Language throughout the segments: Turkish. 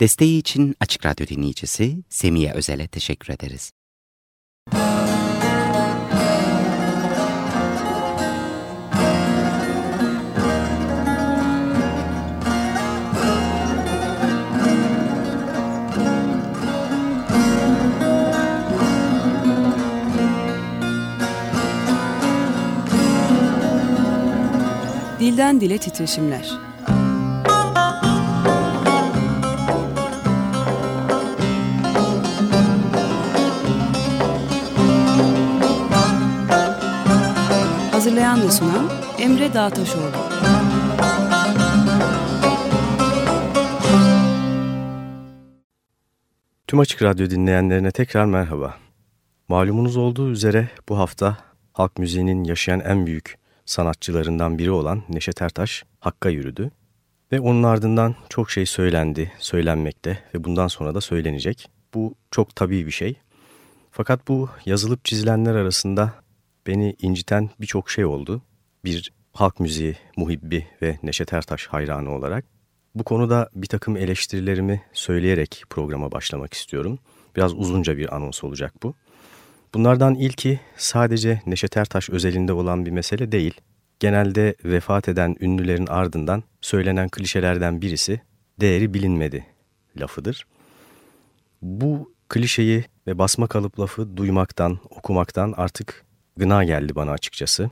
Desteği için Açık Radyo dinleyicisi Semiye Özel'e teşekkür ederiz. Dilden Dile Titreşimler Hazırlayan ve sunan Emre Dağtaşoğlu. Tüm Açık Radyo dinleyenlerine tekrar merhaba. Malumunuz olduğu üzere bu hafta halk müziğinin yaşayan en büyük sanatçılarından biri olan Neşet Ertaş Hakk'a yürüdü. Ve onun ardından çok şey söylendi, söylenmekte ve bundan sonra da söylenecek. Bu çok tabii bir şey. Fakat bu yazılıp çizilenler arasında beni inciten birçok şey oldu. Bir halk müziği muhibbi ve Neşet Ertaş hayranı olarak. Bu konuda bir takım eleştirilerimi söyleyerek programa başlamak istiyorum. Biraz uzunca bir anons olacak bu. Bunlardan ilki sadece Neşet Ertaş özelinde olan bir mesele değil. Genelde vefat eden ünlülerin ardından söylenen klişelerden birisi değeri bilinmedi lafıdır. Bu klişeyi ve basma kalıp lafı duymaktan, okumaktan artık gına geldi bana açıkçası.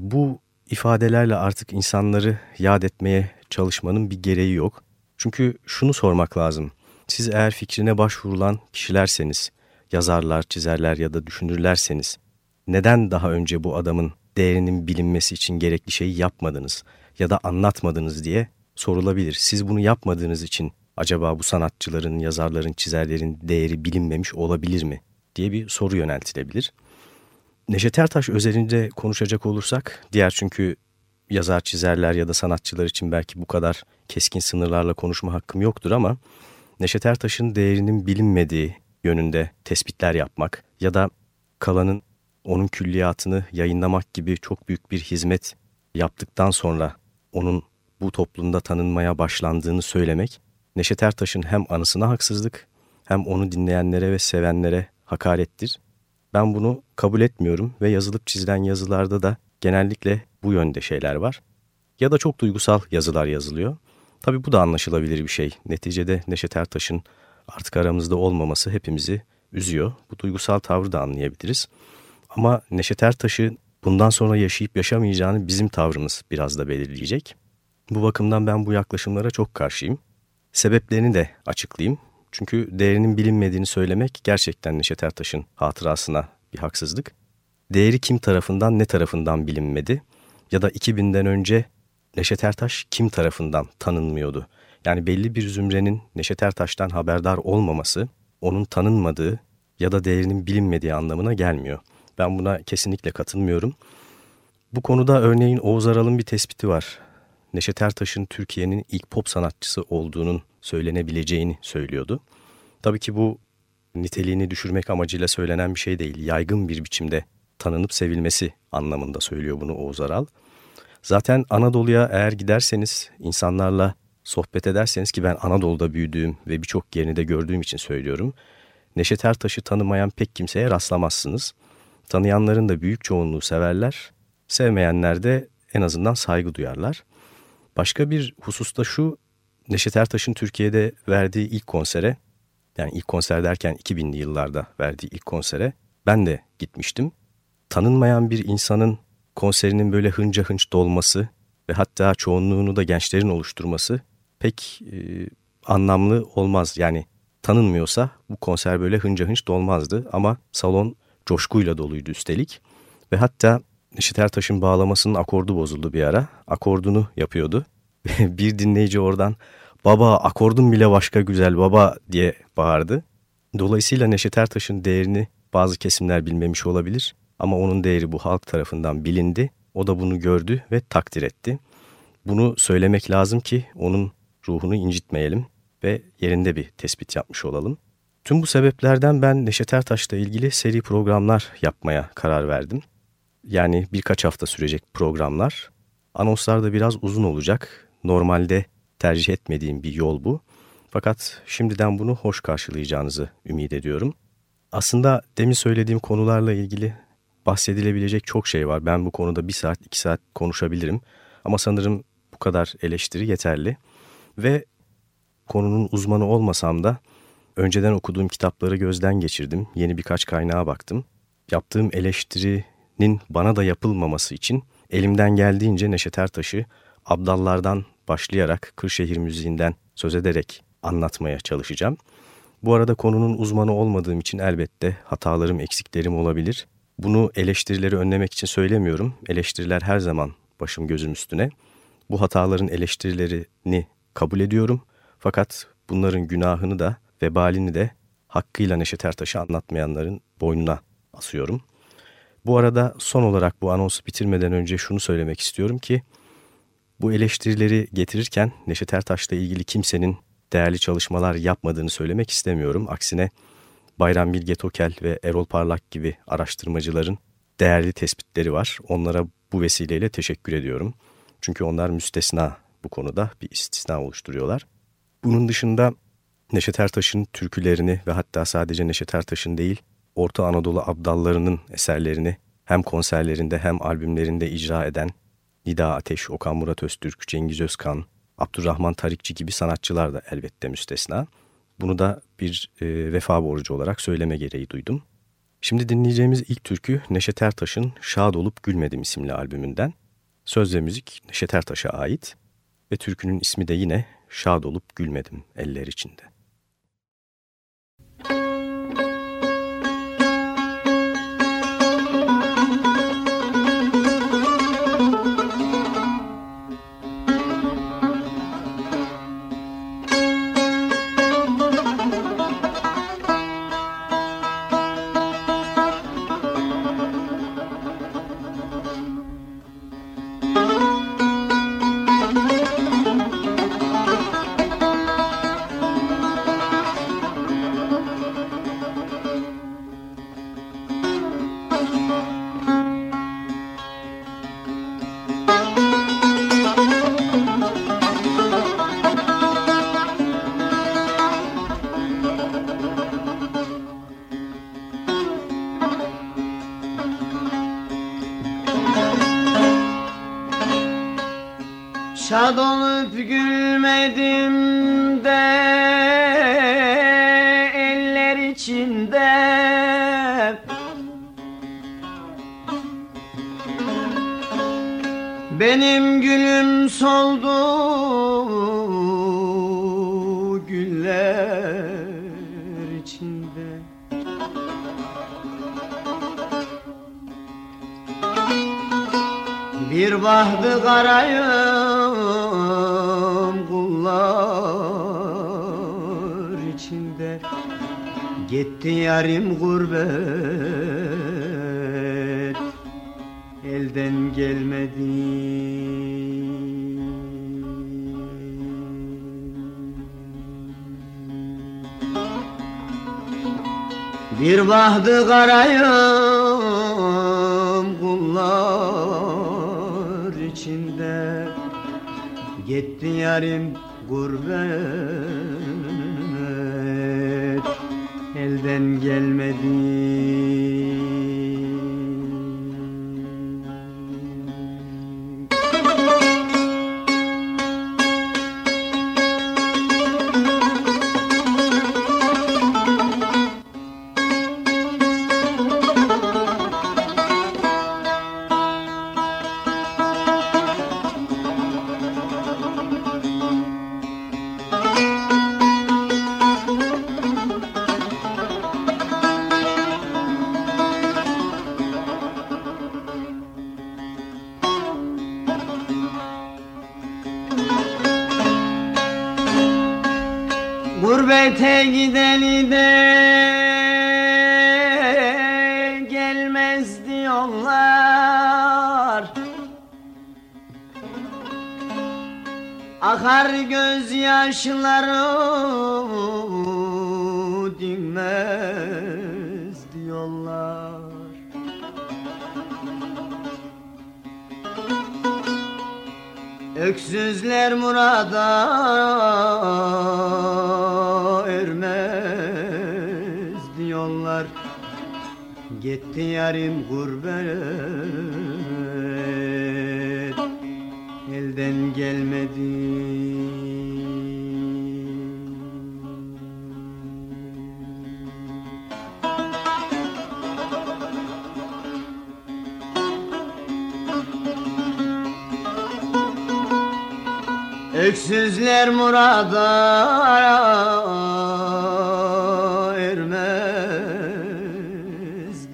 Bu ifadelerle artık insanları yad etmeye çalışmanın bir gereği yok. Çünkü şunu sormak lazım. Siz eğer fikrine başvurulan kişilerseniz, yazarlar, çizerler ya da düşünürlerseniz, neden daha önce bu adamın değerinin bilinmesi için gerekli şeyi yapmadınız ya da anlatmadınız diye sorulabilir. Siz bunu yapmadığınız için acaba bu sanatçıların, yazarların, çizerlerin değeri bilinmemiş olabilir mi diye bir soru yöneltilebilir. Neşet Ertaş özelinde konuşacak olursak, diğer çünkü yazar, çizerler ya da sanatçılar için belki bu kadar keskin sınırlarla konuşma hakkım yoktur ama Neşet Ertaş'ın değerinin bilinmediği yönünde tespitler yapmak ya da kalanın onun külliyatını yayınlamak gibi çok büyük bir hizmet yaptıktan sonra onun bu toplumda tanınmaya başlandığını söylemek, Neşet Ertaş'ın hem anısına haksızlık hem onu dinleyenlere ve sevenlere hakarettir. Ben bunu kabul etmiyorum ve yazılıp çizilen yazılarda da genellikle bu yönde şeyler var. Ya da çok duygusal yazılar yazılıyor. Tabi bu da anlaşılabilir bir şey. Neticede Neşet Ertaş'ın artık aramızda olmaması hepimizi üzüyor. Bu duygusal tavrı da anlayabiliriz. Ama Neşet Ertaş'ı bundan sonra yaşayıp yaşamayacağını bizim tavrımız biraz da belirleyecek. Bu bakımdan ben bu yaklaşımlara çok karşıyım. Sebeplerini de açıklayayım. Çünkü değerinin bilinmediğini söylemek gerçekten Neşet Ertaş'ın hatırasına bir haksızlık. Değeri kim tarafından ne tarafından bilinmedi ya da 2000'den önce Neşet Ertaş kim tarafından tanınmıyordu. Yani belli bir zümrenin Neşet Ertaş'tan haberdar olmaması onun tanınmadığı ya da değerinin bilinmediği anlamına gelmiyor. Ben buna kesinlikle katılmıyorum. Bu konuda örneğin Oğuz Aral'ın bir tespiti var. Neşet Ertaş'ın Türkiye'nin ilk pop sanatçısı olduğunun söylenebileceğini söylüyordu. Tabii ki bu niteliğini düşürmek amacıyla söylenen bir şey değil. Yaygın bir biçimde tanınıp sevilmesi anlamında söylüyor bunu Oğuz Aral. Zaten Anadolu'ya eğer giderseniz, insanlarla sohbet ederseniz ki ben Anadolu'da büyüdüğüm ve birçok yerini de gördüğüm için söylüyorum. Neşet Ertaş'ı tanımayan pek kimseye rastlamazsınız. Tanıyanların da büyük çoğunluğu severler, sevmeyenler de en azından saygı duyarlar. Başka bir hususta şu, Neşet Ertaş'ın Türkiye'de verdiği ilk konsere, yani ilk konser derken 2000'li yıllarda verdiği ilk konsere ben de gitmiştim. Tanınmayan bir insanın konserinin böyle hınca hınç dolması ve hatta çoğunluğunu da gençlerin oluşturması pek e, anlamlı olmaz. Yani tanınmıyorsa bu konser böyle hınca hınç dolmazdı ama salon coşkuyla doluydu üstelik. Ve hatta Neşet Ertaş'ın bağlamasının akordu bozuldu bir ara. Akordunu yapıyordu. bir dinleyici oradan baba akordun bile başka güzel baba diye bağırdı. Dolayısıyla Neşet Ertaş'ın değerini bazı kesimler bilmemiş olabilir ama onun değeri bu halk tarafından bilindi. O da bunu gördü ve takdir etti. Bunu söylemek lazım ki onun ruhunu incitmeyelim ve yerinde bir tespit yapmış olalım. Tüm bu sebeplerden ben Neşet Ertaş'la ilgili seri programlar yapmaya karar verdim. Yani birkaç hafta sürecek programlar. Anonslar da biraz uzun olacak. Normalde tercih etmediğim bir yol bu. Fakat şimdiden bunu hoş karşılayacağınızı ümit ediyorum. Aslında demin söylediğim konularla ilgili bahsedilebilecek çok şey var. Ben bu konuda bir saat, iki saat konuşabilirim. Ama sanırım bu kadar eleştiri yeterli. Ve konunun uzmanı olmasam da önceden okuduğum kitapları gözden geçirdim. Yeni birkaç kaynağa baktım. Yaptığım eleştirinin bana da yapılmaması için elimden geldiğince Neşet Ertaş'ı abdallardan başlayarak Kırşehir müziğinden söz ederek anlatmaya çalışacağım. Bu arada konunun uzmanı olmadığım için elbette hatalarım, eksiklerim olabilir. Bunu eleştirileri önlemek için söylemiyorum. Eleştiriler her zaman başım gözüm üstüne. Bu hataların eleştirilerini kabul ediyorum. Fakat bunların günahını da vebalini de hakkıyla Neşet Ertaş'ı anlatmayanların boynuna asıyorum. Bu arada son olarak bu anonsu bitirmeden önce şunu söylemek istiyorum ki bu eleştirileri getirirken Neşet Ertaş'la ilgili kimsenin değerli çalışmalar yapmadığını söylemek istemiyorum. Aksine Bayram Bilge Tokel ve Erol Parlak gibi araştırmacıların değerli tespitleri var. Onlara bu vesileyle teşekkür ediyorum. Çünkü onlar müstesna bu konuda bir istisna oluşturuyorlar. Bunun dışında Neşet Ertaş'ın türkülerini ve hatta sadece Neşet Ertaş'ın değil, Orta Anadolu abdallarının eserlerini hem konserlerinde hem albümlerinde icra eden Nida Ateş, Okan Murat Öztürk, Cengiz Özkan, Abdurrahman Tarikçi gibi sanatçılar da elbette müstesna. Bunu da bir e, vefa borcu olarak söyleme gereği duydum. Şimdi dinleyeceğimiz ilk türkü Neşet Ertaş'ın Şad Olup Gülmedim isimli albümünden. Söz ve müzik Neşet Ertaş'a ait ve türkünün ismi de yine Şad Olup Gülmedim eller içinde. İçinde Gitti yarim gurbet elden gelmedi. Bir bahtı karayım kullar içinde. Gitti yarim gurbet elden gelmedi akar gözyaşları dinmez diyorlar. Öksüzler murada ermez diyorlar. Gitti yarim gurbet Elden gelmedi Öksüzler murada ermez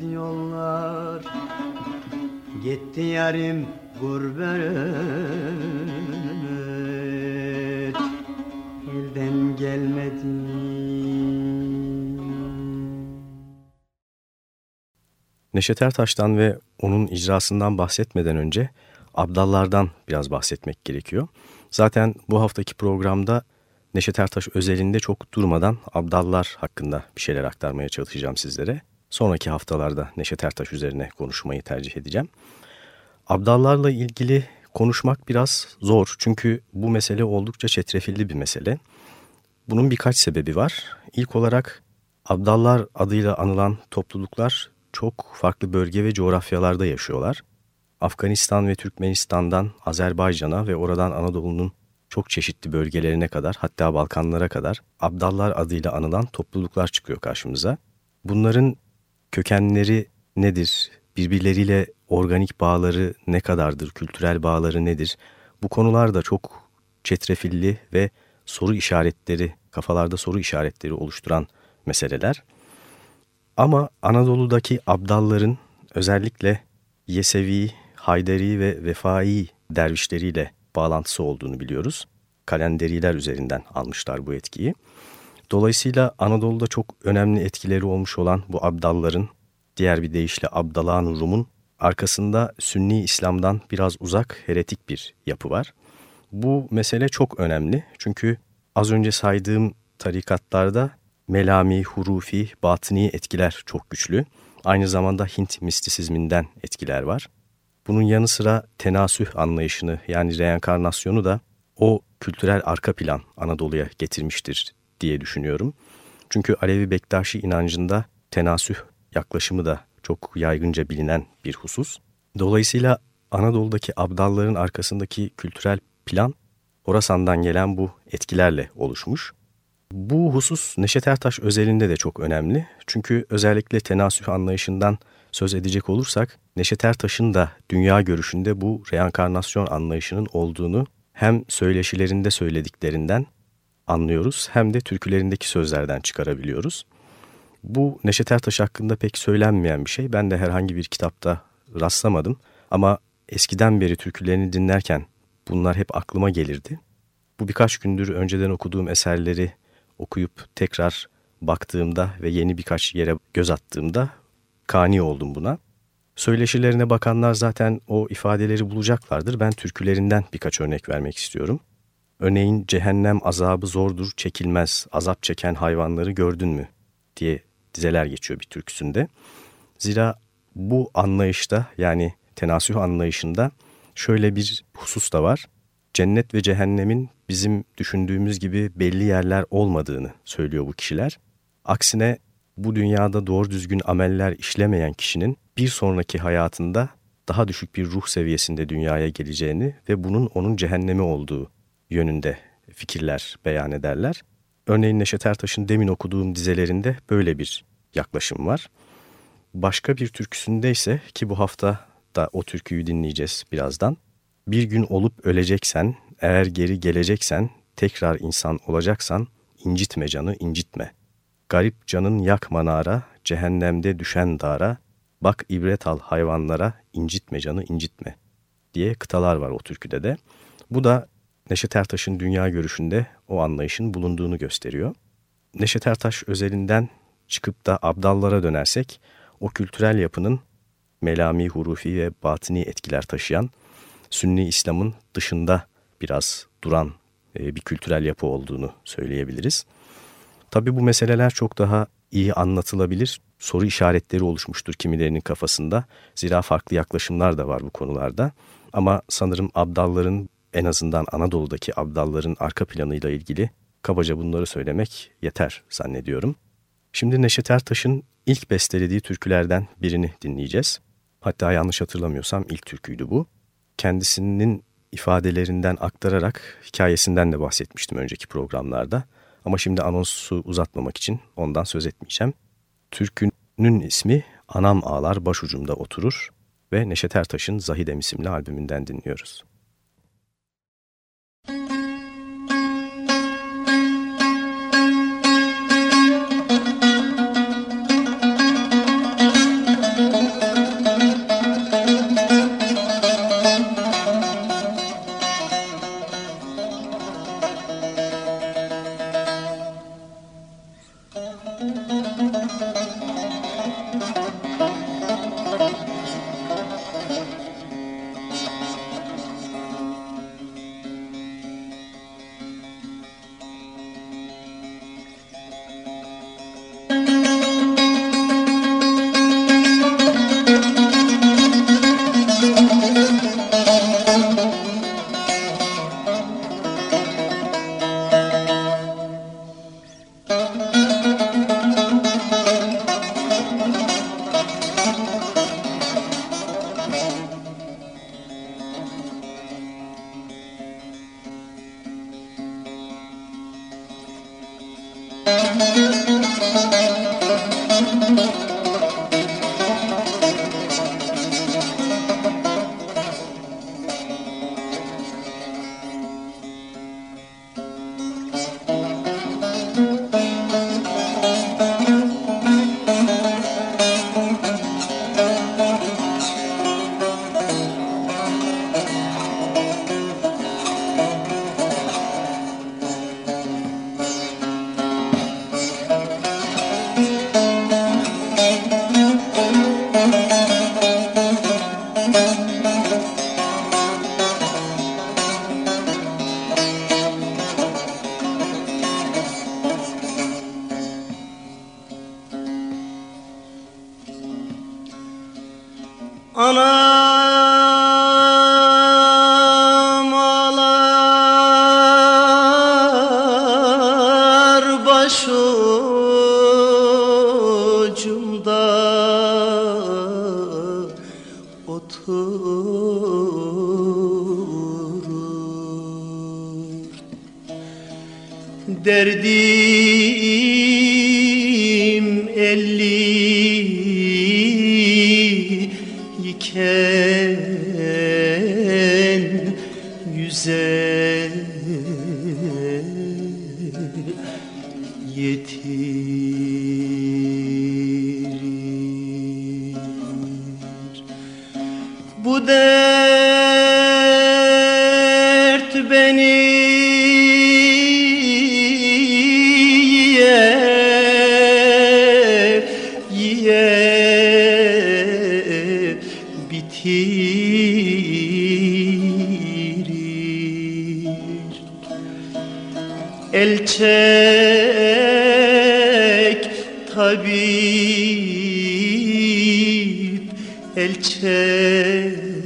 diyorlar. Gitti yarim gurbet Neşet Ertaş'tan ve onun icrasından bahsetmeden önce Abdallardan biraz bahsetmek gerekiyor. Zaten bu haftaki programda Neşet Ertaş özelinde çok durmadan Abdallar hakkında bir şeyler aktarmaya çalışacağım sizlere. Sonraki haftalarda Neşet Ertaş üzerine konuşmayı tercih edeceğim. Abdallarla ilgili konuşmak biraz zor çünkü bu mesele oldukça çetrefilli bir mesele. Bunun birkaç sebebi var. İlk olarak Abdallar adıyla anılan topluluklar çok farklı bölge ve coğrafyalarda yaşıyorlar. Afganistan ve Türkmenistan'dan Azerbaycan'a ve oradan Anadolu'nun çok çeşitli bölgelerine kadar hatta Balkanlara kadar Abdallar adıyla anılan topluluklar çıkıyor karşımıza. Bunların kökenleri nedir? Birbirleriyle organik bağları ne kadardır? Kültürel bağları nedir? Bu konular da çok çetrefilli ve soru işaretleri, kafalarda soru işaretleri oluşturan meseleler. Ama Anadolu'daki Abdalların özellikle Yesevi, Hayderi ve Vefai dervişleriyle bağlantısı olduğunu biliyoruz. Kalenderiler üzerinden almışlar bu etkiyi. Dolayısıyla Anadolu'da çok önemli etkileri olmuş olan bu Abdalların, diğer bir deyişle Abdalan Rum'un arkasında Sünni İslam'dan biraz uzak heretik bir yapı var. Bu mesele çok önemli çünkü az önce saydığım tarikatlarda melami, hurufi, batıni etkiler çok güçlü. Aynı zamanda Hint mistisizminden etkiler var. Bunun yanı sıra tenasüh anlayışını yani reenkarnasyonu da o kültürel arka plan Anadolu'ya getirmiştir diye düşünüyorum. Çünkü Alevi Bektaşi inancında tenasüh yaklaşımı da çok yaygınca bilinen bir husus. Dolayısıyla Anadolu'daki abdalların arkasındaki kültürel plan Horasan'dan gelen bu etkilerle oluşmuş. Bu husus Neşet Ertaş özelinde de çok önemli. Çünkü özellikle tenasüh anlayışından söz edecek olursak Neşet Ertaş'ın da dünya görüşünde bu reenkarnasyon anlayışının olduğunu hem söyleşilerinde söylediklerinden anlıyoruz hem de türkülerindeki sözlerden çıkarabiliyoruz. Bu Neşet Ertaş hakkında pek söylenmeyen bir şey. Ben de herhangi bir kitapta rastlamadım ama eskiden beri türkülerini dinlerken bunlar hep aklıma gelirdi. Bu birkaç gündür önceden okuduğum eserleri okuyup tekrar baktığımda ve yeni birkaç yere göz attığımda kani oldum buna. Söyleşilerine bakanlar zaten o ifadeleri bulacaklardır. Ben türkülerinden birkaç örnek vermek istiyorum. Örneğin cehennem azabı zordur çekilmez, azap çeken hayvanları gördün mü diye dizeler geçiyor bir türküsünde. Zira bu anlayışta yani tenasüh anlayışında şöyle bir husus da var. Cennet ve cehennemin bizim düşündüğümüz gibi belli yerler olmadığını söylüyor bu kişiler. Aksine bu dünyada doğru düzgün ameller işlemeyen kişinin bir sonraki hayatında daha düşük bir ruh seviyesinde dünyaya geleceğini ve bunun onun cehennemi olduğu yönünde fikirler beyan ederler. Örneğin Neşet Ertaş'ın demin okuduğum dizelerinde böyle bir yaklaşım var. Başka bir türküsünde ise ki bu hafta da o türküyü dinleyeceğiz birazdan. Bir gün olup öleceksen, eğer geri geleceksen, tekrar insan olacaksan, incitme canı incitme. Garip canın yak manara, cehennemde düşen dara, bak ibret al hayvanlara, incitme canı incitme diye kıtalar var o türküde de. Bu da Neşet Ertaş'ın dünya görüşünde o anlayışın bulunduğunu gösteriyor. Neşet Ertaş özelinden çıkıp da abdallara dönersek, o kültürel yapının melami, hurufi ve batini etkiler taşıyan, Sünni İslam'ın dışında biraz duran e, bir kültürel yapı olduğunu söyleyebiliriz. Tabii bu meseleler çok daha iyi anlatılabilir. Soru işaretleri oluşmuştur kimilerinin kafasında. Zira farklı yaklaşımlar da var bu konularda. Ama sanırım abdalların en azından Anadolu'daki abdalların arka planıyla ilgili kabaca bunları söylemek yeter zannediyorum. Şimdi Neşet Ertaş'ın ilk bestelediği türkülerden birini dinleyeceğiz. Hatta yanlış hatırlamıyorsam ilk türküydü bu. Kendisinin ifadelerinden aktararak hikayesinden de bahsetmiştim önceki programlarda. Ama şimdi anonsu uzatmamak için ondan söz etmeyeceğim. Türkünün ismi Anam Ağlar Başucumda Oturur ve Neşet Ertaş'ın Zahidem isimli albümünden dinliyoruz. el cielo.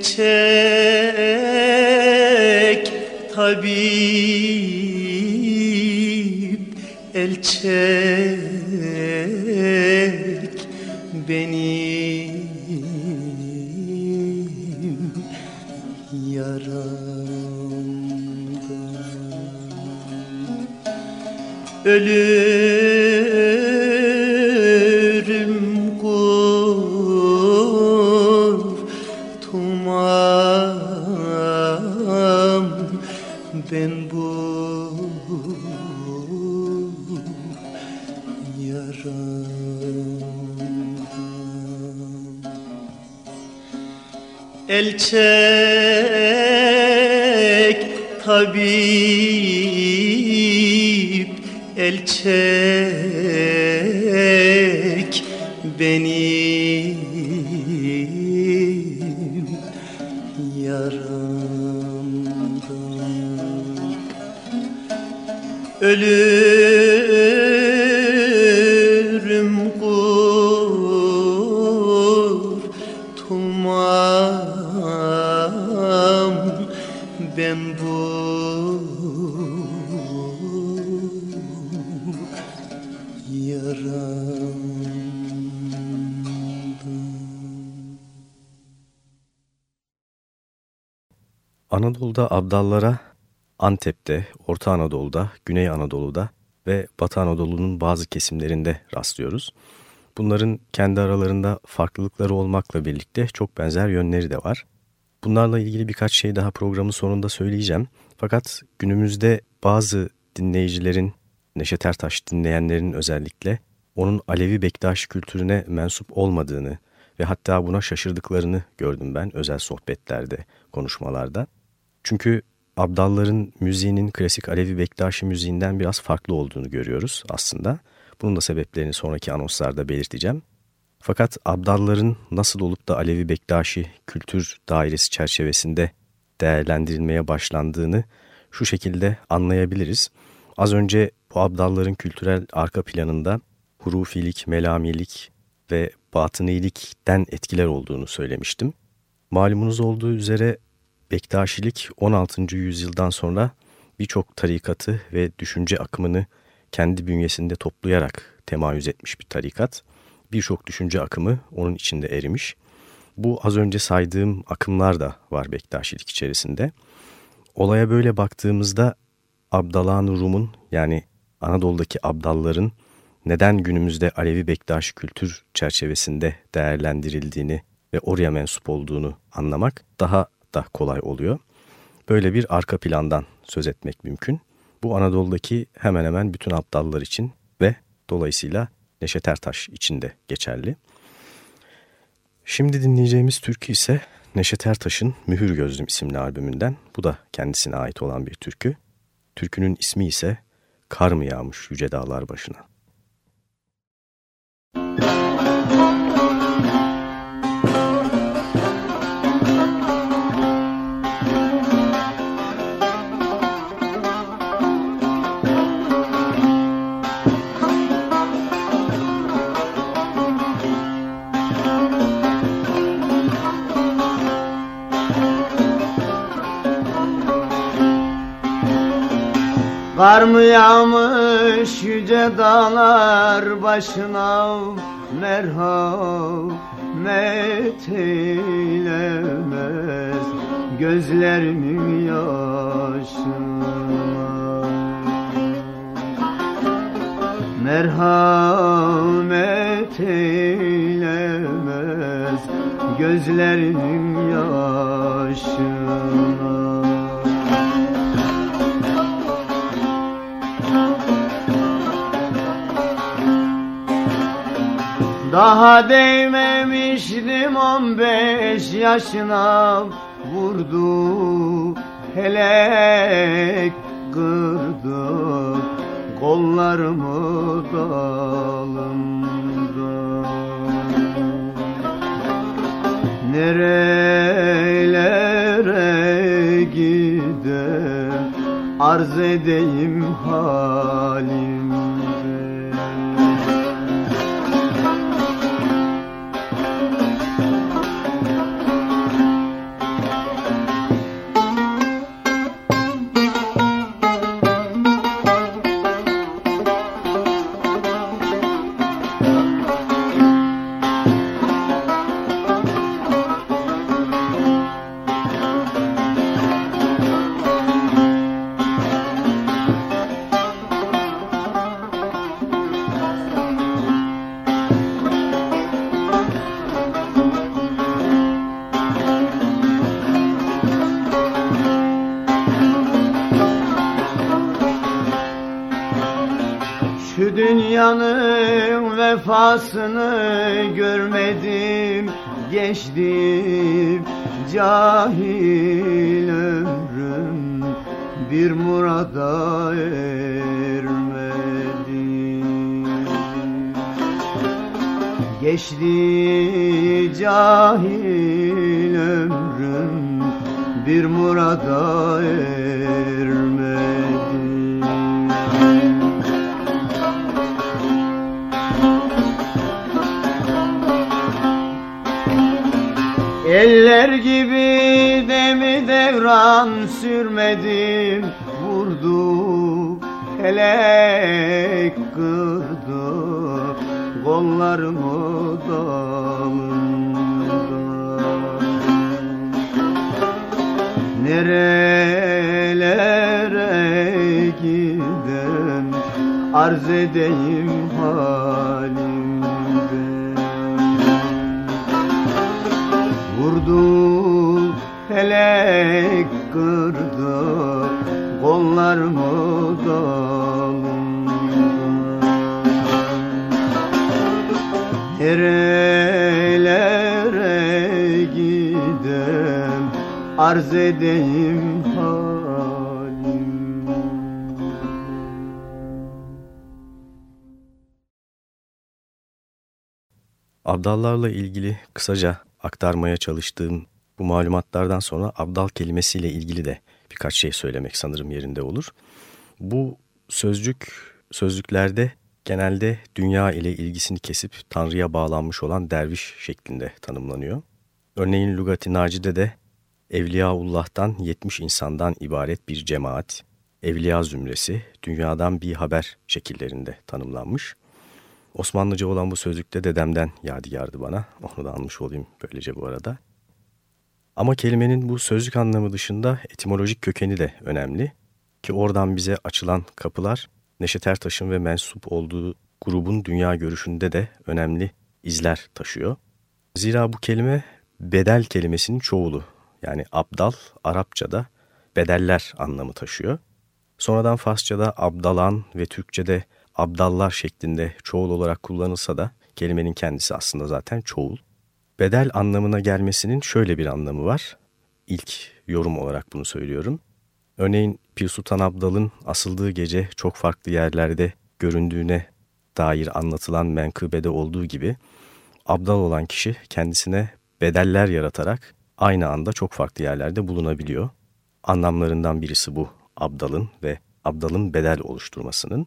গেছে Anadolu'da abdallara Antep'te, Orta Anadolu'da, Güney Anadolu'da ve Batı Anadolu'nun bazı kesimlerinde rastlıyoruz. Bunların kendi aralarında farklılıkları olmakla birlikte çok benzer yönleri de var. Bunlarla ilgili birkaç şey daha programın sonunda söyleyeceğim. Fakat günümüzde bazı dinleyicilerin, Neşet Ertaş dinleyenlerin özellikle onun Alevi Bektaş kültürüne mensup olmadığını ve hatta buna şaşırdıklarını gördüm ben özel sohbetlerde, konuşmalarda. Çünkü Abdalların müziğinin klasik Alevi Bektaşi müziğinden biraz farklı olduğunu görüyoruz aslında. Bunun da sebeplerini sonraki anonslarda belirteceğim. Fakat Abdalların nasıl olup da Alevi Bektaşi kültür dairesi çerçevesinde değerlendirilmeye başlandığını şu şekilde anlayabiliriz. Az önce bu Abdalların kültürel arka planında hurufilik, melamilik ve batınilikten etkiler olduğunu söylemiştim. Malumunuz olduğu üzere Bektaşilik 16. yüzyıldan sonra birçok tarikatı ve düşünce akımını kendi bünyesinde toplayarak temayüz etmiş bir tarikat. Birçok düşünce akımı onun içinde erimiş. Bu az önce saydığım akımlar da var Bektaşilik içerisinde. Olaya böyle baktığımızda Abdalan Rum'un yani Anadolu'daki Abdalların neden günümüzde Alevi Bektaşi kültür çerçevesinde değerlendirildiğini ve oraya mensup olduğunu anlamak daha da kolay oluyor. Böyle bir arka plandan söz etmek mümkün. Bu Anadolu'daki hemen hemen bütün aptallar için ve dolayısıyla Neşet Ertaş için de geçerli. Şimdi dinleyeceğimiz türkü ise Neşet Ertaş'ın Mühür Gözlüm isimli albümünden. Bu da kendisine ait olan bir türkü. Türkünün ismi ise Kar mı yağmış yüce dağlar başına. Kar mı yağmış yüce dağlar başına? Merhamet eylemez gözlerimin yaşına. Merhamet eylemez gözlerinin yaşına Daha değmemiştim on beş yaşına vurdu helek kırdı kollarımı dalımda Nerelere gidem arz edeyim halim Şu dünyanın vefasını görmedim Geçtim. Cahil ömrüm Bir murada ermedim. Geçti cahil ömrüm Bir murada ermedim Eller gibi demi devran sürmedim Vurdu helek kırdı Kollarımı dalında Nerelere gidem Arz edeyim Kollarımı dalında Nerelere gidem? Arz edeyim Abdallarla ilgili kısaca aktarmaya çalıştığım bu malumatlardan sonra abdal kelimesiyle ilgili de birkaç şey söylemek sanırım yerinde olur. Bu sözcük sözlüklerde genelde dünya ile ilgisini kesip Tanrı'ya bağlanmış olan derviş şeklinde tanımlanıyor. Örneğin Lugati Naci'de de Evliyaullah'tan 70 insandan ibaret bir cemaat, evliya zümresi, dünyadan bir haber şekillerinde tanımlanmış. Osmanlıca olan bu sözlükte dedemden yadigardı bana. Onu da almış olayım böylece bu arada. Ama kelimenin bu sözlük anlamı dışında etimolojik kökeni de önemli. Ki oradan bize açılan kapılar Neşet Ertaş'ın ve mensup olduğu grubun dünya görüşünde de önemli izler taşıyor. Zira bu kelime bedel kelimesinin çoğulu. Yani abdal Arapçada bedeller anlamı taşıyor. Sonradan Farsçada abdalan ve Türkçede abdallar şeklinde çoğul olarak kullanılsa da kelimenin kendisi aslında zaten çoğul. Bedel anlamına gelmesinin şöyle bir anlamı var. İlk yorum olarak bunu söylüyorum. Örneğin Pir Sultan Abdal'ın asıldığı gece çok farklı yerlerde göründüğüne dair anlatılan menkıbede olduğu gibi abdal olan kişi kendisine bedeller yaratarak aynı anda çok farklı yerlerde bulunabiliyor. Anlamlarından birisi bu abdalın ve abdalın bedel oluşturmasının.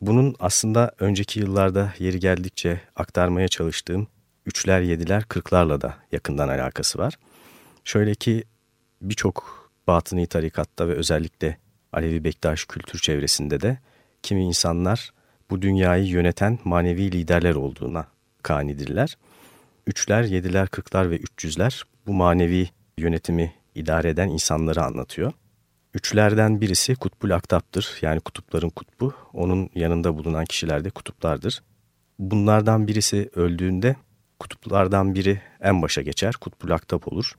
Bunun aslında önceki yıllarda yeri geldikçe aktarmaya çalıştığım üçler, yediler, kırklarla da yakından alakası var. Şöyle ki birçok batıni tarikatta ve özellikle Alevi Bektaş kültür çevresinde de kimi insanlar bu dünyayı yöneten manevi liderler olduğuna kanidirler. Üçler, yediler, kırklar ve üç yüzler bu manevi yönetimi idare eden insanları anlatıyor. Üçlerden birisi kutbul aktaptır yani kutupların kutbu. Onun yanında bulunan kişiler de kutuplardır. Bunlardan birisi öldüğünde Kutuplardan biri en başa geçer, kutbul aktap olur.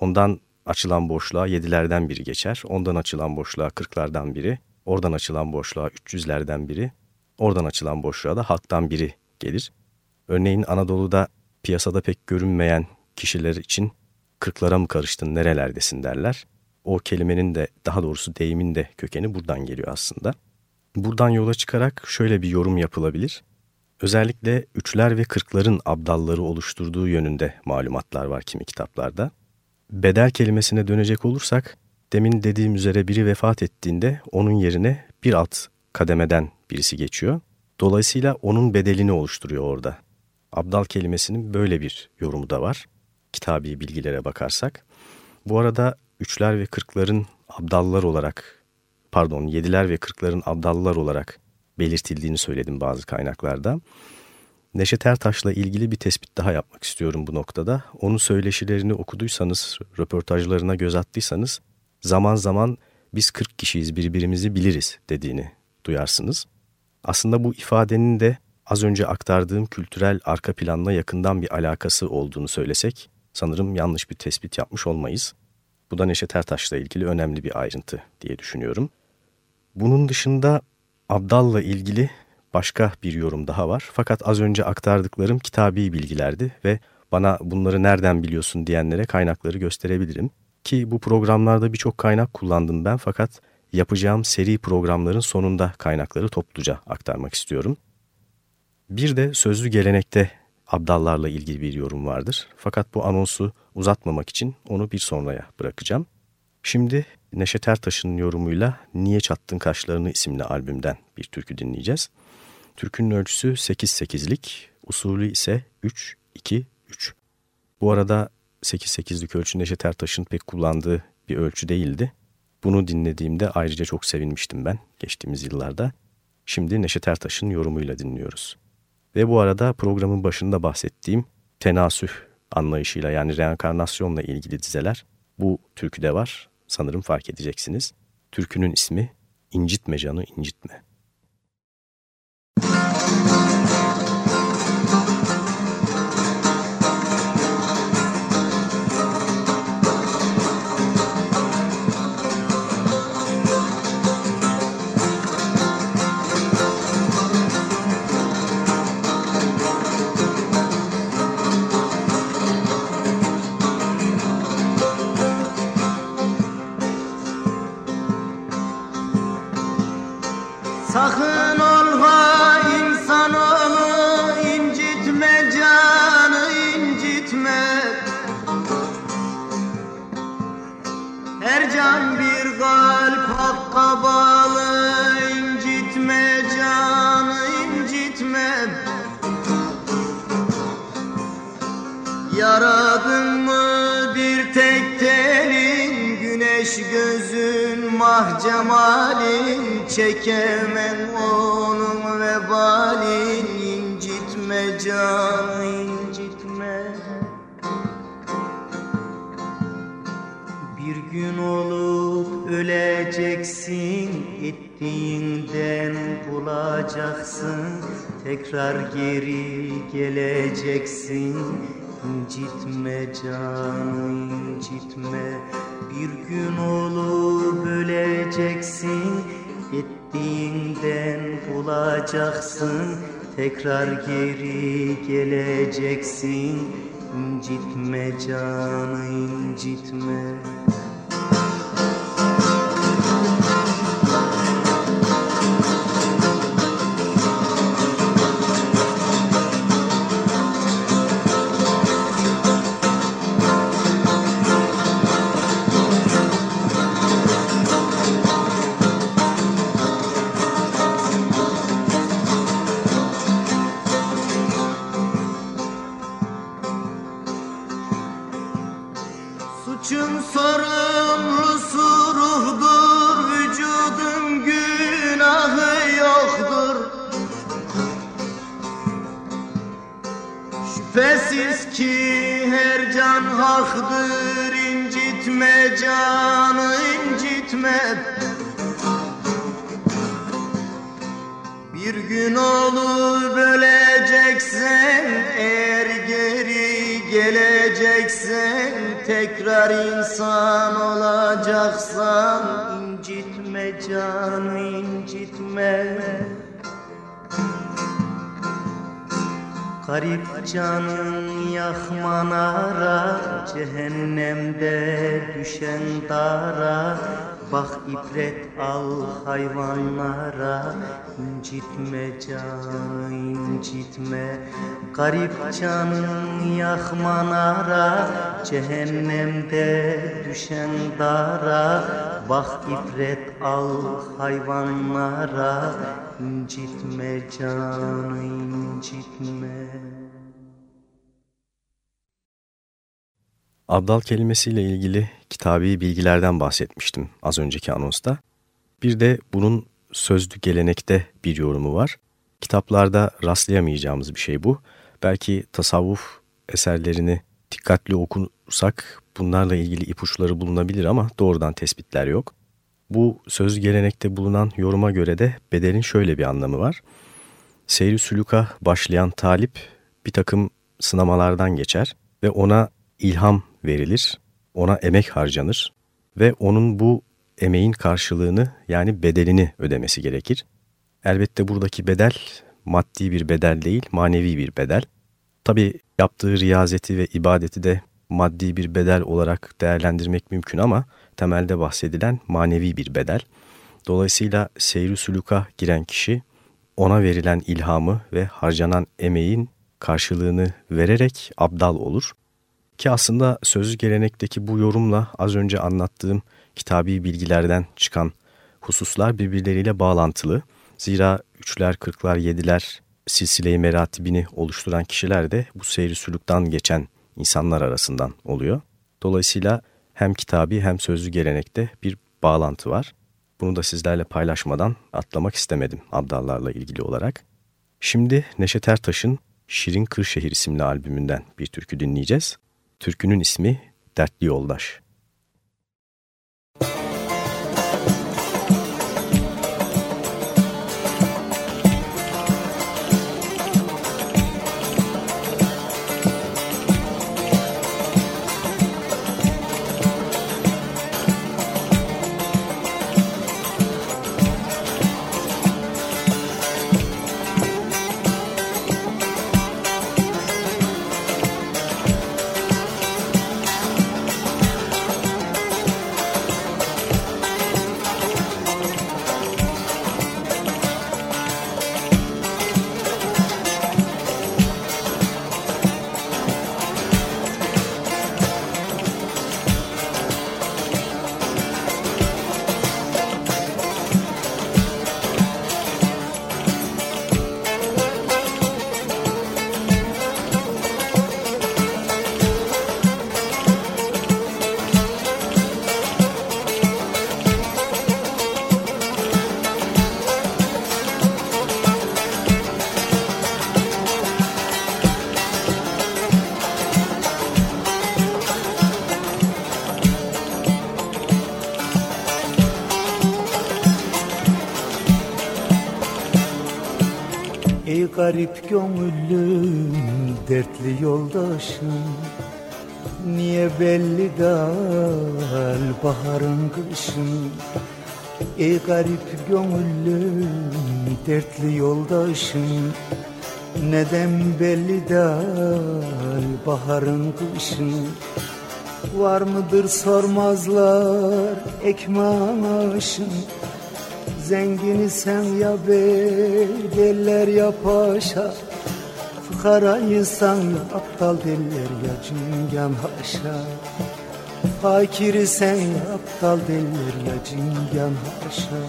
Ondan açılan boşluğa yedilerden biri geçer. Ondan açılan boşluğa kırklardan biri. Oradan açılan boşluğa 300'lerden biri. Oradan açılan boşluğa da halktan biri gelir. Örneğin Anadolu'da piyasada pek görünmeyen kişiler için kırklara mı karıştın nerelerdesin derler. O kelimenin de daha doğrusu deyimin de kökeni buradan geliyor aslında. Buradan yola çıkarak şöyle bir yorum yapılabilir. Özellikle üçler ve kırkların abdalları oluşturduğu yönünde malumatlar var kimi kitaplarda. Bedel kelimesine dönecek olursak, demin dediğim üzere biri vefat ettiğinde onun yerine bir alt kademeden birisi geçiyor. Dolayısıyla onun bedelini oluşturuyor orada. Abdal kelimesinin böyle bir yorumu da var. Kitabi bilgilere bakarsak. Bu arada üçler ve kırkların abdallar olarak, pardon yediler ve kırkların abdallar olarak belirtildiğini söyledim bazı kaynaklarda. Neşet Ertaş'la ilgili bir tespit daha yapmak istiyorum bu noktada. Onun söyleşilerini okuduysanız, röportajlarına göz attıysanız zaman zaman biz 40 kişiyiz birbirimizi biliriz dediğini duyarsınız. Aslında bu ifadenin de az önce aktardığım kültürel arka planla yakından bir alakası olduğunu söylesek sanırım yanlış bir tespit yapmış olmayız. Bu da Neşet Ertaş'la ilgili önemli bir ayrıntı diye düşünüyorum. Bunun dışında Abdal'la ilgili başka bir yorum daha var. Fakat az önce aktardıklarım kitabi bilgilerdi ve bana bunları nereden biliyorsun diyenlere kaynakları gösterebilirim. Ki bu programlarda birçok kaynak kullandım ben fakat yapacağım seri programların sonunda kaynakları topluca aktarmak istiyorum. Bir de sözlü gelenekte abdallarla ilgili bir yorum vardır. Fakat bu anonsu uzatmamak için onu bir sonraya bırakacağım. Şimdi Neşet Ertaş'ın yorumuyla Niye Çattın Kaşlarını isimli albümden bir türkü dinleyeceğiz. Türkünün ölçüsü 8-8'lik, usulü ise 3-2-3. Bu arada 8-8'lik ölçü Neşet Ertaş'ın pek kullandığı bir ölçü değildi. Bunu dinlediğimde ayrıca çok sevinmiştim ben geçtiğimiz yıllarda. Şimdi Neşet Ertaş'ın yorumuyla dinliyoruz. Ve bu arada programın başında bahsettiğim tenasüh anlayışıyla yani reenkarnasyonla ilgili dizeler bu türküde var. Sanırım fark edeceksiniz. Türkünün ismi İncitme Canı İncitme. Sakın olma. Cemalin çekemem onun vebalin incitme can incitme. Bir gün olup öleceksin ettiğinden bulacaksın. Tekrar geri geleceksin incitme can incitme. Bir gün olup öleceksin Ettiğinden bulacaksın. Tekrar geri geleceksin. İncitme canı incitme Bir gün onu böleceksen eğer geri geleceksen Tekrar insan olacaksan incitme canı incitme. Garip canın yakmanara Cehennemde düşen dara Bak ibret al hayvanlara incitme canı incitme. Garip canın yakman ara Cehennemde düşen dara. Bak ibret al hayvanlara incitme canı incitme Abdal kelimesiyle ilgili kitabi bilgilerden bahsetmiştim az önceki anonsta. Bir de bunun sözlü gelenekte bir yorumu var. Kitaplarda rastlayamayacağımız bir şey bu. Belki tasavvuf eserlerini dikkatli okursak bunlarla ilgili ipuçları bulunabilir ama doğrudan tespitler yok. Bu söz gelenekte bulunan yoruma göre de bedelin şöyle bir anlamı var. Seyri sülüka başlayan talip bir takım sınamalardan geçer ve ona ilham verilir, ona emek harcanır ve onun bu emeğin karşılığını yani bedelini ödemesi gerekir. Elbette buradaki bedel maddi bir bedel değil, manevi bir bedel. Tabi yaptığı riyazeti ve ibadeti de maddi bir bedel olarak değerlendirmek mümkün ama temelde bahsedilen manevi bir bedel. Dolayısıyla seyri suluka giren kişi ona verilen ilhamı ve harcanan emeğin karşılığını vererek abdal olur. Ki aslında sözlü gelenekteki bu yorumla az önce anlattığım kitabi bilgilerden çıkan hususlar birbirleriyle bağlantılı. Zira üçler, kırklar, yediler silsile-i meratibini oluşturan kişiler de bu seyri sülükten geçen insanlar arasından oluyor. Dolayısıyla hem kitabi hem sözlü gelenekte bir bağlantı var. Bunu da sizlerle paylaşmadan atlamak istemedim abdallarla ilgili olarak. Şimdi Neşet Ertaş'ın Şirin Kırşehir isimli albümünden bir türkü dinleyeceğiz. Türkünün ismi Dertli Yoldaş. Garip gönüllüm dertli yoldaşım. Niye belli dal baharın kışın? Ey garip gönüllüm dertli yoldaşım. Neden belli dal baharın kışın? Var mıdır sormazlar ekmeğin aşın Zengini sen ya bey derler ya paşa. Fıkarayı sen ya aptal derler ya cingen haşa. Fakiri sen ya aptal derler ya cingen haşa.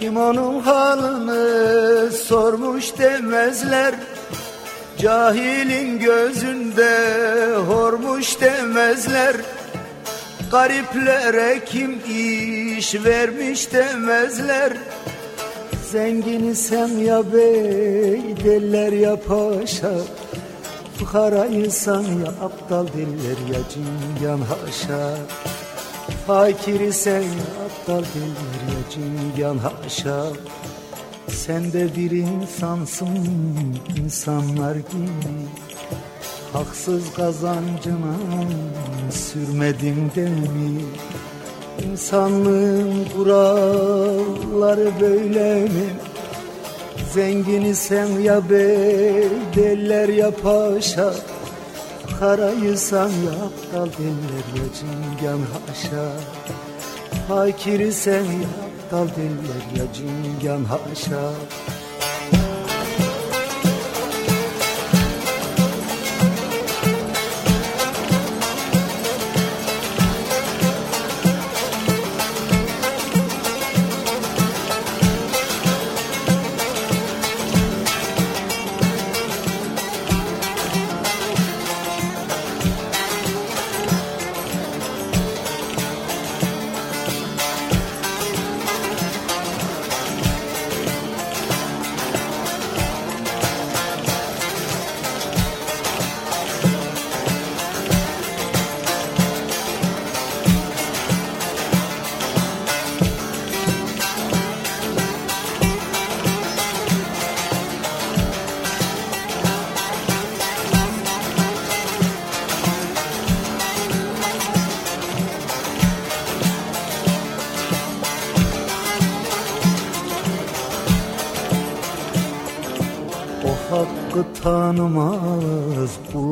Kim onun halını sormuş demezler. Cahilin gözünde hormuş demezler. Gariplere kim iş vermiş demezler. Zengini sen ya bey derler ya paşa. Fukarayı sen ya aptal derler ya cingan haşa. Fakiri sen ya aptal derler ya cingan haşa Sen de bir insansın insanlar gibi Haksız kazancına sürmedin de mi? İnsanlığın kuralları böyle mi? Zengini sen ya bey derler ya paşa Karayı sen ya aptal derler ya cingan haşa Fakiri sen ya aptal derler ya cingan haşa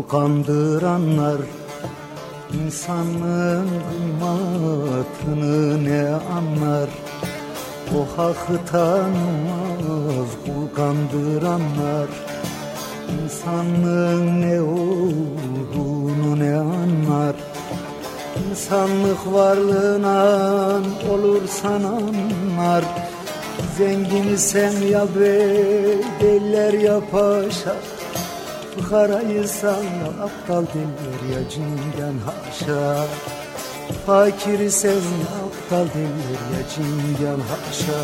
kandıranlar İnsanlığın kıymatını ne anlar? O hakkı tanımaz kul kandıranlar İnsanlığın ne olduğunu ne anlar? İnsanlık varlığına olur sananlar Zengini sen ya bey derler ya Fukarayı sana aptal derler ya cingan haşa Fakiri sen aptal derler ya cingan haşa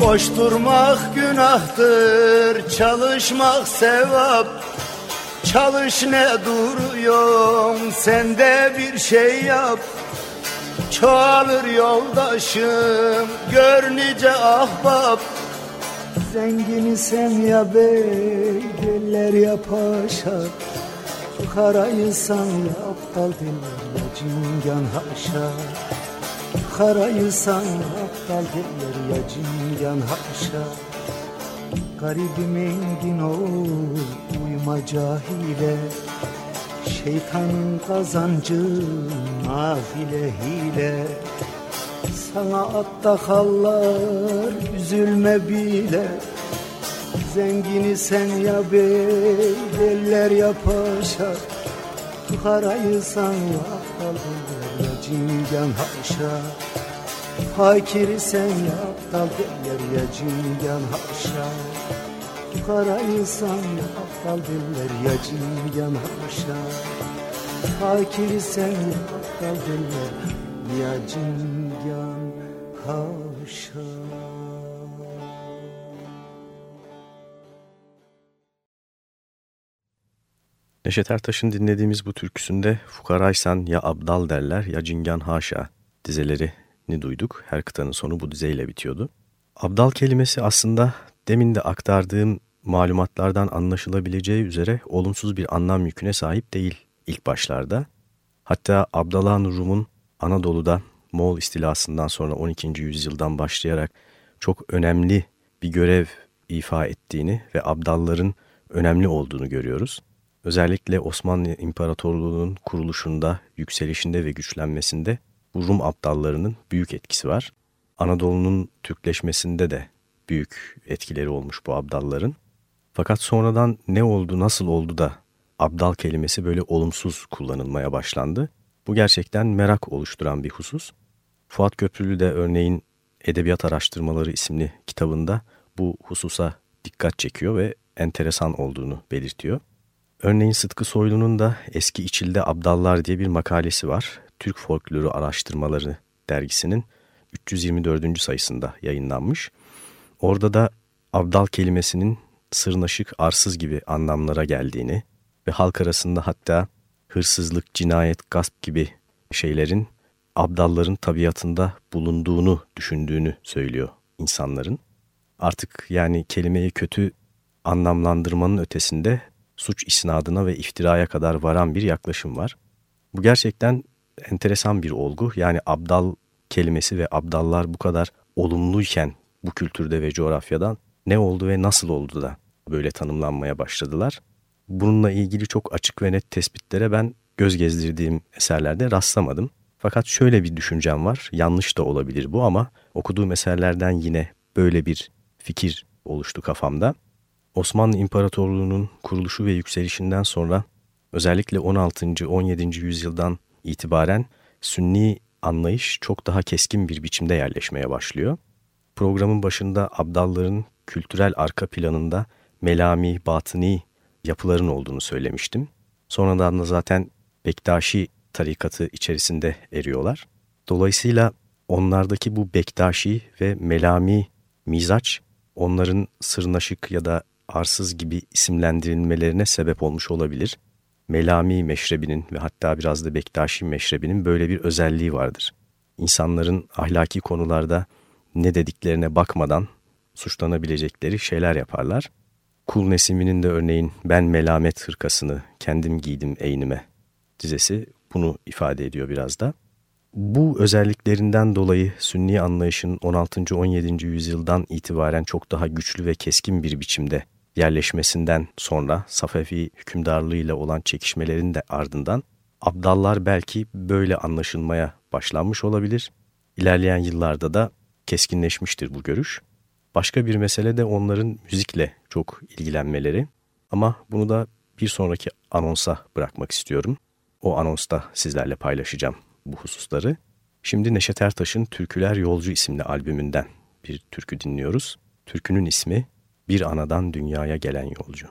Boş durmak günahtır, çalışmak sevap. Çalış ne duruyorsun, sen de bir şey yap. Çoğalır yoldaşım, gör nice ahbap. Zengini sen ya bey, derler ya paşa. Fukarayı sen ya aptal derler ya cingan haşa. Karayı sana aptal derler ya cingan haşa Garibim engin ol uyma cahile. Şeytanın kazancı nafile hile. Sana atta kallar üzülme bile. Zengini sen ya bey derler ya paşa. Karayı sana aptal derler ya cingan haşa. Fakiri sen ya aptal derler ya cingan haşa Sen ya aptal derler ya cingan haşa Fakiri sen aptal derler ya cingan haşa Neşet Ertaş'ın dinlediğimiz bu türküsünde fukaraysan ya abdal derler ya cingan haşa dizelerini duyduk. Her kıtanın sonu bu dizeyle bitiyordu. Abdal kelimesi aslında demin de aktardığım malumatlardan anlaşılabileceği üzere olumsuz bir anlam yüküne sahip değil ilk başlarda. Hatta Abdallah Rum'un Anadolu'da Moğol istilasından sonra 12. yüzyıldan başlayarak çok önemli bir görev ifa ettiğini ve abdalların önemli olduğunu görüyoruz. Özellikle Osmanlı İmparatorluğu'nun kuruluşunda, yükselişinde ve güçlenmesinde bu Rum abdallarının büyük etkisi var. Anadolu'nun Türkleşmesinde de büyük etkileri olmuş bu abdalların. Fakat sonradan ne oldu, nasıl oldu da abdal kelimesi böyle olumsuz kullanılmaya başlandı. Bu gerçekten merak oluşturan bir husus. Fuat Köprülü de örneğin Edebiyat Araştırmaları isimli kitabında bu hususa dikkat çekiyor ve enteresan olduğunu belirtiyor. Örneğin Sıtkı Soylu'nun da Eski İçil'de Abdallar diye bir makalesi var. Türk Folkloru Araştırmaları dergisinin 324. sayısında yayınlanmış. Orada da abdal kelimesinin sırnaşık, arsız gibi anlamlara geldiğini ve halk arasında hatta hırsızlık, cinayet, gasp gibi şeylerin abdalların tabiatında bulunduğunu düşündüğünü söylüyor insanların. Artık yani kelimeyi kötü anlamlandırmanın ötesinde suç isnadına ve iftiraya kadar varan bir yaklaşım var. Bu gerçekten enteresan bir olgu. Yani abdal kelimesi ve abdallar bu kadar olumluyken bu kültürde ve coğrafyadan ne oldu ve nasıl oldu da böyle tanımlanmaya başladılar. Bununla ilgili çok açık ve net tespitlere ben göz gezdirdiğim eserlerde rastlamadım. Fakat şöyle bir düşüncem var, yanlış da olabilir bu ama okuduğum eserlerden yine böyle bir fikir oluştu kafamda. Osmanlı İmparatorluğu'nun kuruluşu ve yükselişinden sonra özellikle 16. 17. yüzyıldan itibaren Sünni anlayış çok daha keskin bir biçimde yerleşmeye başlıyor. Programın başında abdalların kültürel arka planında melami, batıni yapıların olduğunu söylemiştim. Sonradan da zaten Bektaşi tarikatı içerisinde eriyorlar. Dolayısıyla onlardaki bu Bektaşi ve melami mizaç onların sırnaşık ya da arsız gibi isimlendirilmelerine sebep olmuş olabilir. Melami meşrebinin ve hatta biraz da Bektaşi meşrebinin böyle bir özelliği vardır. İnsanların ahlaki konularda ne dediklerine bakmadan suçlanabilecekleri şeyler yaparlar. Kul Nesimi'nin de örneğin ben melamet hırkasını kendim giydim eynime dizesi bunu ifade ediyor biraz da. Bu özelliklerinden dolayı Sünni anlayışın 16. 17. yüzyıldan itibaren çok daha güçlü ve keskin bir biçimde yerleşmesinden sonra Safevi hükümdarlığıyla olan çekişmelerin de ardından Abdallar belki böyle anlaşılmaya başlanmış olabilir. İlerleyen yıllarda da keskinleşmiştir bu görüş. Başka bir mesele de onların müzikle çok ilgilenmeleri. Ama bunu da bir sonraki anonsa bırakmak istiyorum. O anonsta sizlerle paylaşacağım bu hususları. Şimdi Neşet Ertaş'ın Türküler Yolcu isimli albümünden bir türkü dinliyoruz. Türkünün ismi Bir Anadan Dünyaya Gelen Yolcu.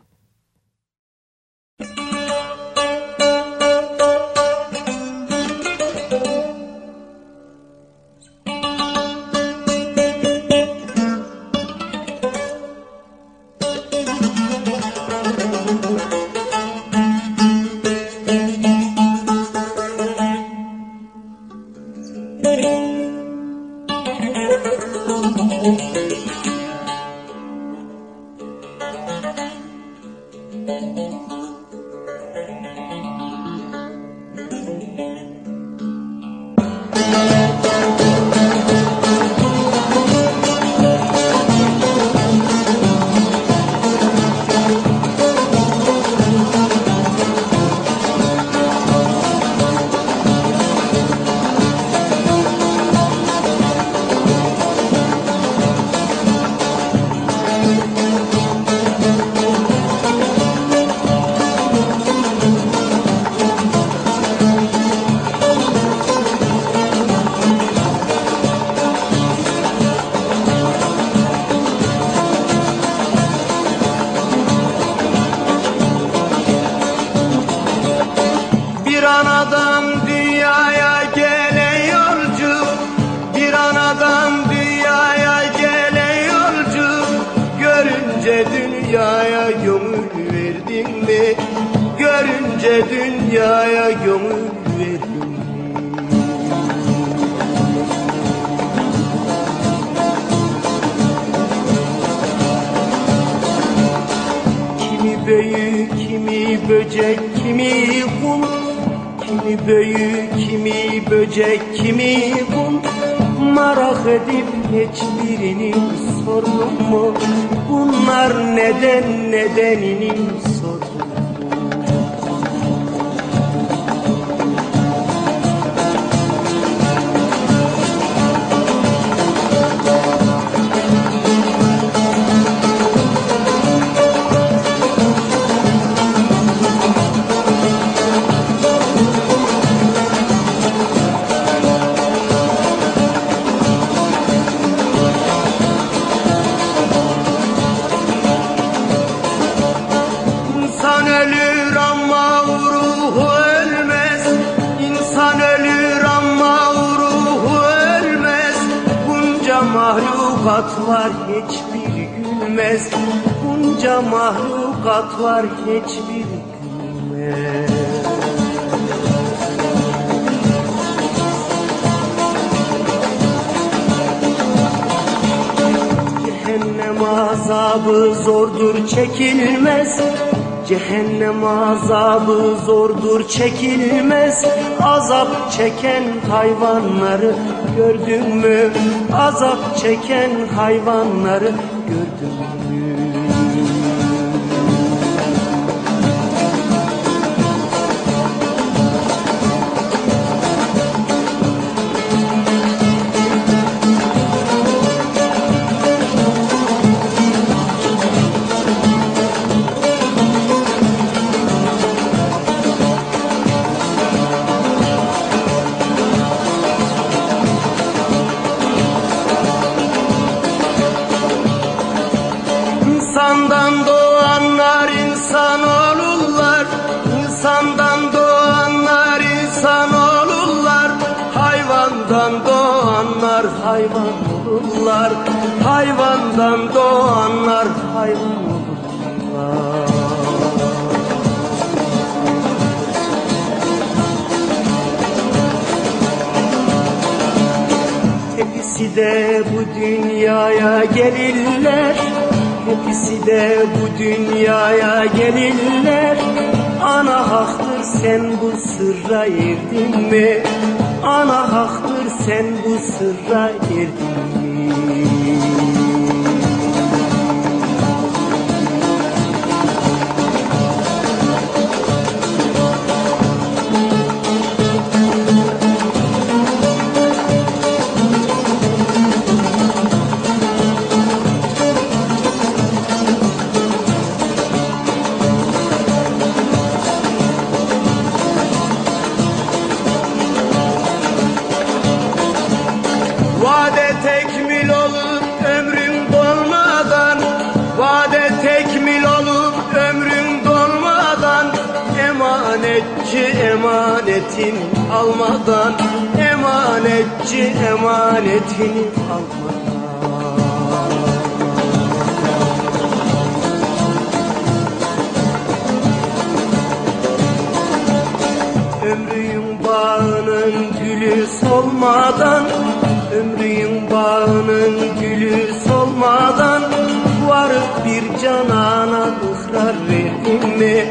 Cehennem azabı zordur çekilmez Azap çeken hayvanları gördün mü? Azap çeken hayvanları Hepsi de bu dünyaya gelirler Hepsi de bu dünyaya gelirler Ana haktır sen bu sırra erdin mi? Ana haktır sen bu sırra erdin mi? Emanetin almadan Emanetçi emanetini almadan Ömrün bağının gülü solmadan Ömrün bağının gülü solmadan Varıp bir canana ıhrar verdin mi?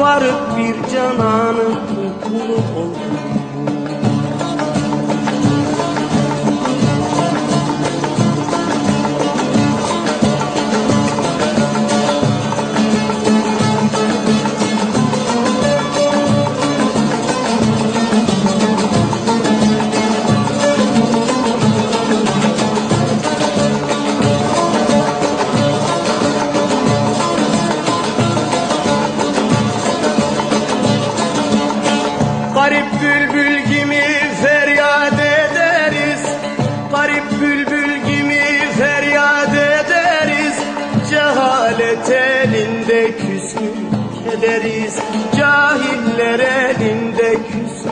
Varıp bir cananın 我。Cehalet elinde küsmük ederiz Cahiller elinde ederiz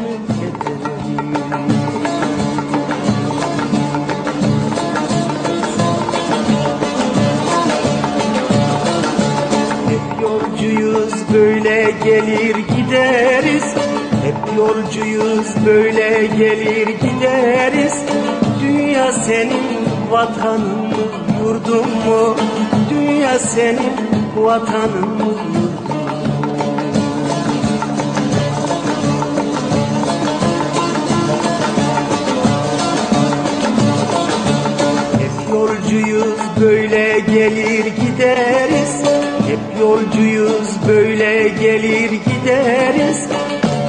Hep yolcuyuz böyle gelir gideriz. Hep yolcuyuz böyle gelir gideriz. Dünya senin vatanın mı yurdun mu? Dünya senin vatanın? Hep yolcuyuz böyle gelir gideriz. Hep yolcuyuz böyle gelir gideriz.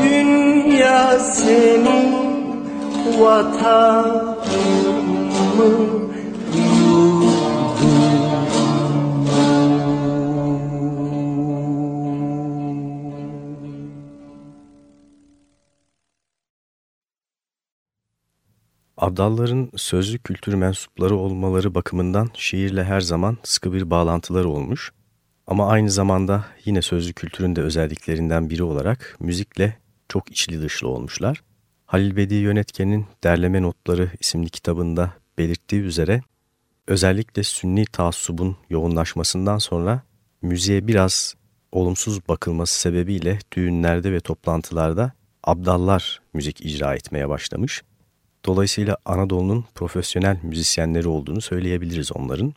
Dünya senin vatanın Abdalların sözlü kültür mensupları olmaları bakımından şiirle her zaman sıkı bir bağlantıları olmuş. Ama aynı zamanda yine sözlü kültürün de özelliklerinden biri olarak müzikle çok içli dışlı olmuşlar. Halil Bedi Yönetken'in Derleme Notları isimli kitabında belirttiği üzere özellikle sünni taassubun yoğunlaşmasından sonra müziğe biraz olumsuz bakılması sebebiyle düğünlerde ve toplantılarda abdallar müzik icra etmeye başlamış. Dolayısıyla Anadolu'nun profesyonel müzisyenleri olduğunu söyleyebiliriz onların.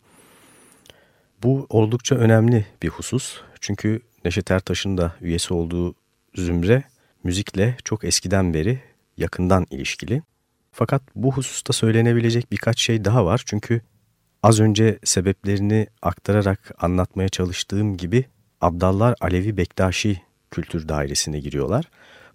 Bu oldukça önemli bir husus. Çünkü Neşet Ertaş'ın da üyesi olduğu zümre müzikle çok eskiden beri yakından ilişkili. Fakat bu hususta söylenebilecek birkaç şey daha var. Çünkü az önce sebeplerini aktararak anlatmaya çalıştığım gibi Abdallar Alevi Bektaşi kültür dairesine giriyorlar.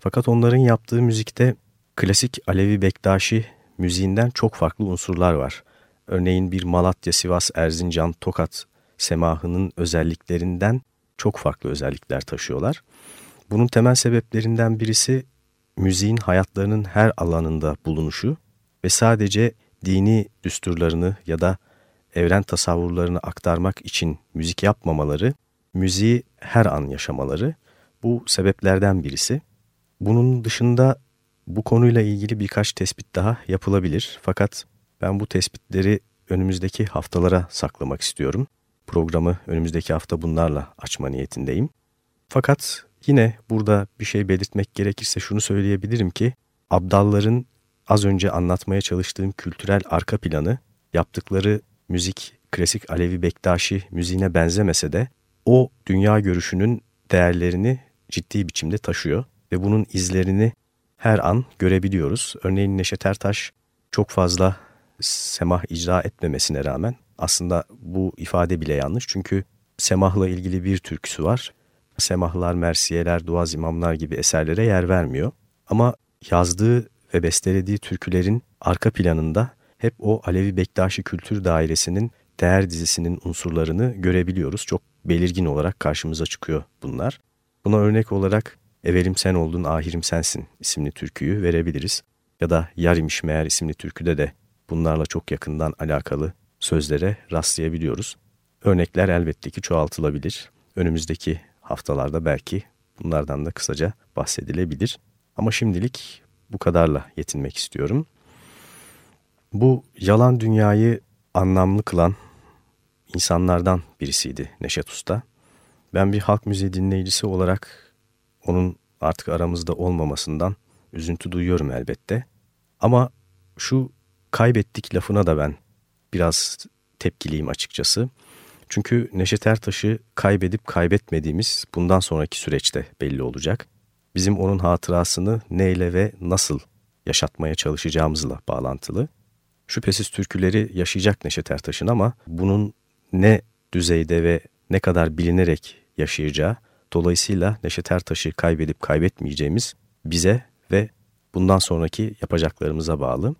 Fakat onların yaptığı müzikte klasik Alevi Bektaşi müziğinden çok farklı unsurlar var. Örneğin bir Malatya, Sivas, Erzincan, Tokat semahının özelliklerinden çok farklı özellikler taşıyorlar. Bunun temel sebeplerinden birisi müziğin hayatlarının her alanında bulunuşu ve sadece dini düsturlarını ya da evren tasavvurlarını aktarmak için müzik yapmamaları, müziği her an yaşamaları bu sebeplerden birisi. Bunun dışında bu konuyla ilgili birkaç tespit daha yapılabilir. Fakat ben bu tespitleri önümüzdeki haftalara saklamak istiyorum. Programı önümüzdeki hafta bunlarla açma niyetindeyim. Fakat yine burada bir şey belirtmek gerekirse şunu söyleyebilirim ki Abdalların az önce anlatmaya çalıştığım kültürel arka planı yaptıkları müzik klasik Alevi Bektaşi müziğine benzemese de o dünya görüşünün değerlerini ciddi biçimde taşıyor ve bunun izlerini her an görebiliyoruz. Örneğin Neşet Ertaş çok fazla semah icra etmemesine rağmen aslında bu ifade bile yanlış. Çünkü semahla ilgili bir türküsü var. Semahlar, mersiyeler, duaz imamlar gibi eserlere yer vermiyor. Ama yazdığı ve bestelediği türkülerin arka planında hep o Alevi Bektaşi Kültür Dairesi'nin değer dizisinin unsurlarını görebiliyoruz. Çok belirgin olarak karşımıza çıkıyor bunlar. Buna örnek olarak Evelim Sen Oldun Ahirim Sensin isimli türküyü verebiliriz. Ya da Yarimiş Meğer isimli türküde de bunlarla çok yakından alakalı sözlere rastlayabiliyoruz. Örnekler elbette ki çoğaltılabilir. Önümüzdeki haftalarda belki bunlardan da kısaca bahsedilebilir. Ama şimdilik bu kadarla yetinmek istiyorum. Bu yalan dünyayı anlamlı kılan insanlardan birisiydi Neşet Usta. Ben bir halk müziği dinleyicisi olarak onun artık aramızda olmamasından üzüntü duyuyorum elbette. Ama şu kaybettik lafına da ben biraz tepkiliyim açıkçası. Çünkü Neşet Ertaş'ı kaybedip kaybetmediğimiz bundan sonraki süreçte belli olacak. Bizim onun hatırasını neyle ve nasıl yaşatmaya çalışacağımızla bağlantılı. Şüphesiz türküleri yaşayacak Neşet Ertaş'ın ama bunun ne düzeyde ve ne kadar bilinerek yaşayacağı, dolayısıyla Neşet Ertaş'ı kaybedip kaybetmeyeceğimiz bize ve bundan sonraki yapacaklarımıza bağlı.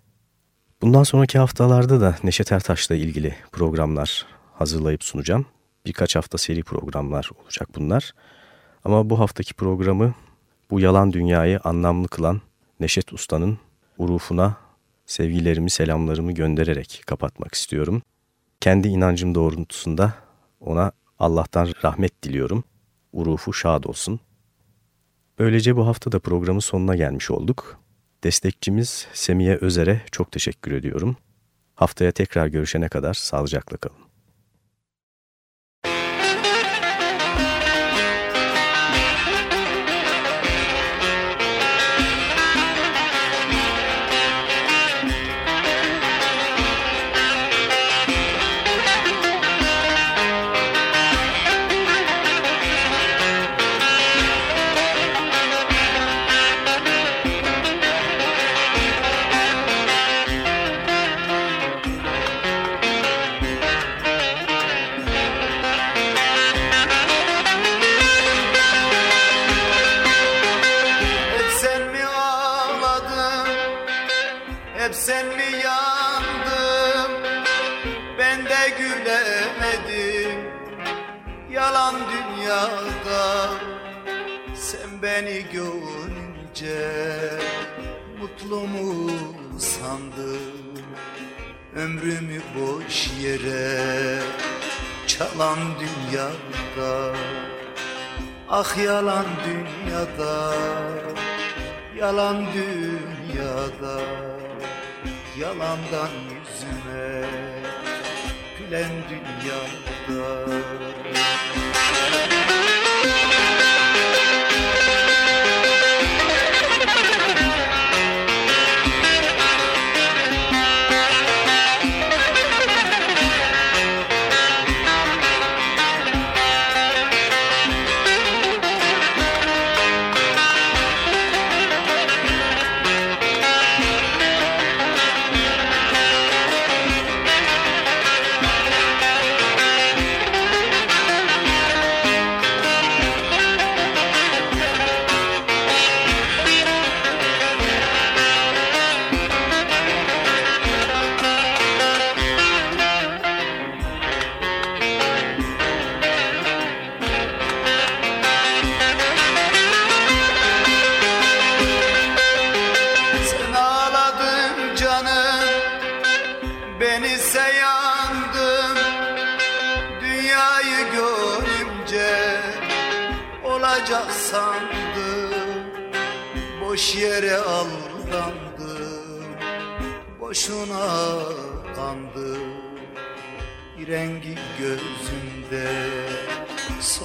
Bundan sonraki haftalarda da Neşet Ertaş'la ilgili programlar hazırlayıp sunacağım. Birkaç hafta seri programlar olacak bunlar. Ama bu haftaki programı bu yalan dünyayı anlamlı kılan Neşet Usta'nın urufuna sevgilerimi, selamlarımı göndererek kapatmak istiyorum. Kendi inancım doğrultusunda ona Allah'tan rahmet diliyorum. Urufu şad olsun. Böylece bu hafta da programın sonuna gelmiş olduk. Destekçimiz Semiye Özer'e çok teşekkür ediyorum. Haftaya tekrar görüşene kadar sağlıcakla kalın. ömrümü boş yere Çalan dünyada Ah yalan dünyada Yalan dünyada Yalandan yüzüme Gülen dünyada.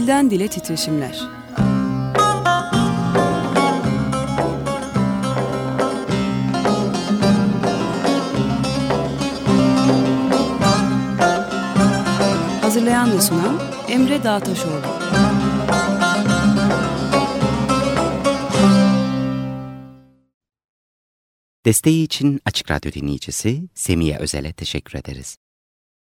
Dilden dile titreşimler. Hazırlayan ve sunan Emre Dağtaşoğlu. Desteği için Açık Radyo dinleyicisi Semiye Özel'e teşekkür ederiz.